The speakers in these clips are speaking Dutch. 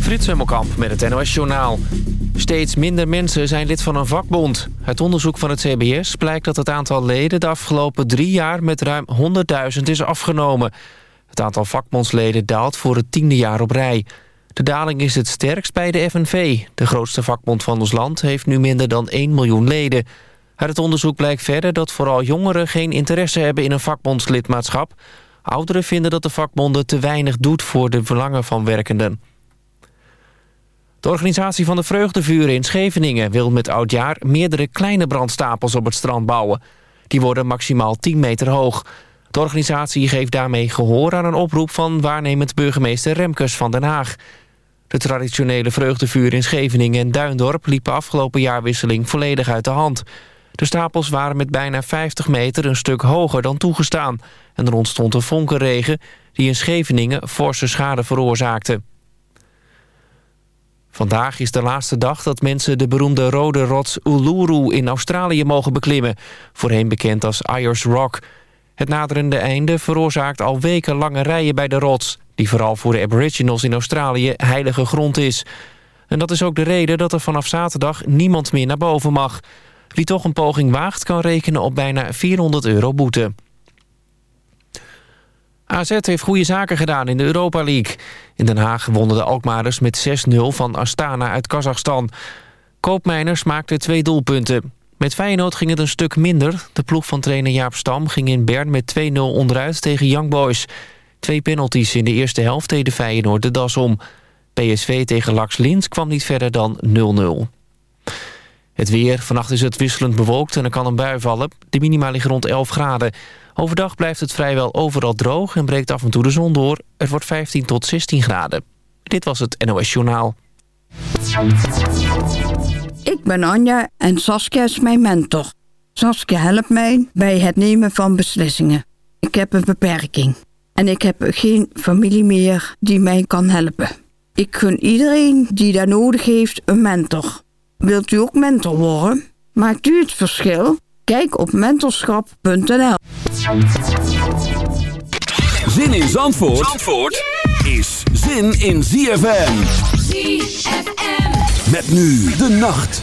Frits Hemmelkamp met het NOS Journaal. Steeds minder mensen zijn lid van een vakbond. Het onderzoek van het CBS blijkt dat het aantal leden... de afgelopen drie jaar met ruim 100.000 is afgenomen. Het aantal vakbondsleden daalt voor het tiende jaar op rij. De daling is het sterkst bij de FNV. De grootste vakbond van ons land heeft nu minder dan 1 miljoen leden. Uit het onderzoek blijkt verder dat vooral jongeren... geen interesse hebben in een vakbondslidmaatschap... Ouderen vinden dat de vakbonden te weinig doet voor de verlangen van werkenden. De organisatie van de Vreugdevuren in Scheveningen wil met oudjaar meerdere kleine brandstapels op het strand bouwen. Die worden maximaal 10 meter hoog. De organisatie geeft daarmee gehoor aan een oproep van waarnemend burgemeester Remkes van Den Haag. De traditionele vreugdevuur in Scheveningen en Duindorp liepen afgelopen jaarwisseling volledig uit de hand. De stapels waren met bijna 50 meter een stuk hoger dan toegestaan. En er ontstond een vonkenregen die in Scheveningen forse schade veroorzaakte. Vandaag is de laatste dag dat mensen de beroemde rode rots Uluru in Australië mogen beklimmen. Voorheen bekend als Ayers Rock. Het naderende einde veroorzaakt al weken lange rijen bij de rots... die vooral voor de aboriginals in Australië heilige grond is. En dat is ook de reden dat er vanaf zaterdag niemand meer naar boven mag. Wie toch een poging waagt kan rekenen op bijna 400 euro boete. AZ heeft goede zaken gedaan in de Europa League. In Den Haag wonnen de Alkmaarders met 6-0 van Astana uit Kazachstan. Koopmeiners maakte twee doelpunten. Met Feyenoord ging het een stuk minder. De ploeg van trainer Jaap Stam ging in Bern met 2-0 onderuit tegen Young Boys. Twee penalties in de eerste helft deden Feyenoord de das om. PSV tegen Lax Lins kwam niet verder dan 0-0. Het weer. Vannacht is het wisselend bewolkt en er kan een bui vallen. De minima liggen rond 11 graden. Overdag blijft het vrijwel overal droog en breekt af en toe de zon door. Het wordt 15 tot 16 graden. Dit was het NOS Journaal. Ik ben Anja en Saskia is mijn mentor. Saskia helpt mij bij het nemen van beslissingen. Ik heb een beperking en ik heb geen familie meer die mij kan helpen. Ik gun iedereen die daar nodig heeft een mentor. Wilt u ook mentor worden? Maakt u het verschil? Kijk op mentorschap.nl Zin in Zandvoort, Zandvoort is zin in ZFM. ZFM. Met nu de nacht.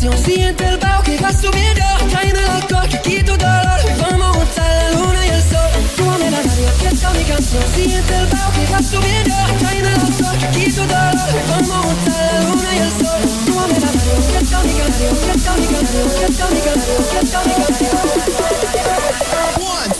presión Siente el bajo que va subiendo Tráeme el alcohol je quito dolor Vamos a juntar la luna e y el sol Súbame la radio, e empieza mi canción Siente el bajo que va subiendo Tráeme el alcohol que quito dolor Vamos a juntar la luna e y el sol Súbame la radio, empieza mi canción Empieza mi canción, empieza mi canción Empieza mi canción One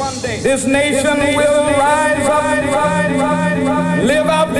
This nation, will rise, up, live up